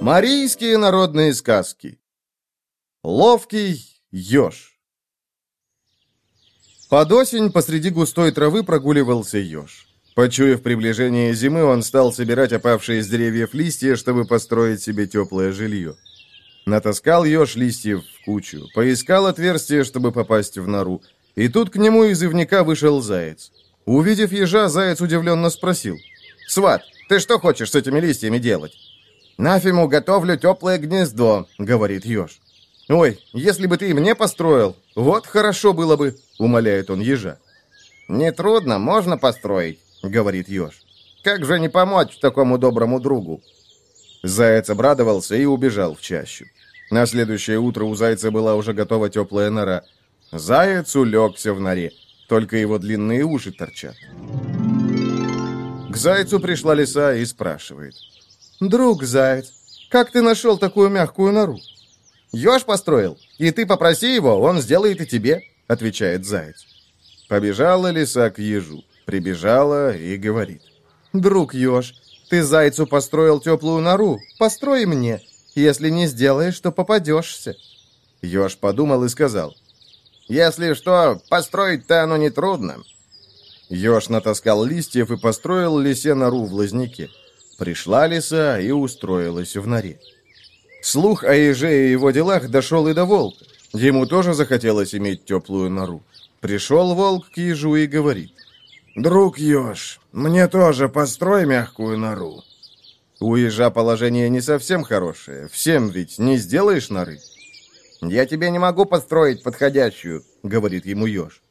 Марийские народные сказки. Ловкий еж. Под осень посреди густой травы прогуливался еж. Почуяв приближение зимы, он стал собирать опавшие с деревьев листья, чтобы построить себе теплое жилье. Натаскал еж листьев в кучу, поискал отверстие, чтобы попасть в нору. И тут к нему из ивника вышел заяц. Увидев ежа, заяц удивленно спросил. «Сват, ты что хочешь с этими листьями делать?» «Нафиму готовлю теплое гнездо», — говорит еж. «Ой, если бы ты и мне построил, вот хорошо было бы», — умоляет он ежа. «Нетрудно, можно построить», — говорит еж. «Как же не помочь такому доброму другу?» Заяц обрадовался и убежал в чащу. На следующее утро у зайца была уже готова теплая нора. Заяц улегся в норе, только его длинные уши торчат. К зайцу пришла лиса и спрашивает. «Друг заяц, как ты нашел такую мягкую нору?» «Еж построил, и ты попроси его, он сделает и тебе», — отвечает заяц. Побежала лиса к ежу, прибежала и говорит. «Друг еж, ты зайцу построил теплую нору, построй мне. Если не сделаешь, то попадешься». Еж подумал и сказал. «Если что, построить-то оно нетрудно». Еж натаскал листьев и построил лисе нору в лозняке. Пришла лиса и устроилась в норе. Слух о еже и его делах дошел и до волка. Ему тоже захотелось иметь теплую нору. Пришел волк к ежу и говорит. «Друг еж, мне тоже построй мягкую нору». У ежа положение не совсем хорошее. Всем ведь не сделаешь норы. «Я тебе не могу построить подходящую», — говорит ему еж.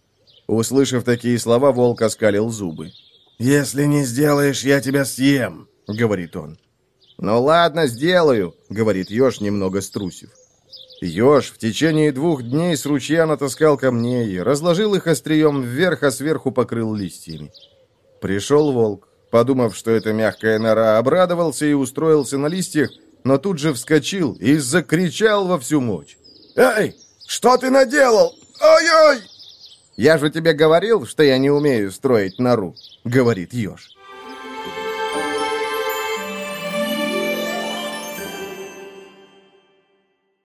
Услышав такие слова, волк оскалил зубы. «Если не сделаешь, я тебя съем», — говорит он. «Ну ладно, сделаю», — говорит еж, немного струсив. Еж в течение двух дней с ручья натаскал камней, разложил их острием вверх, а сверху покрыл листьями. Пришел волк. Подумав, что это мягкая нора, обрадовался и устроился на листьях, но тут же вскочил и закричал во всю мощь. «Эй, что ты наделал? Ой-ой!» «Я же тебе говорил, что я не умею строить нору», — говорит еж.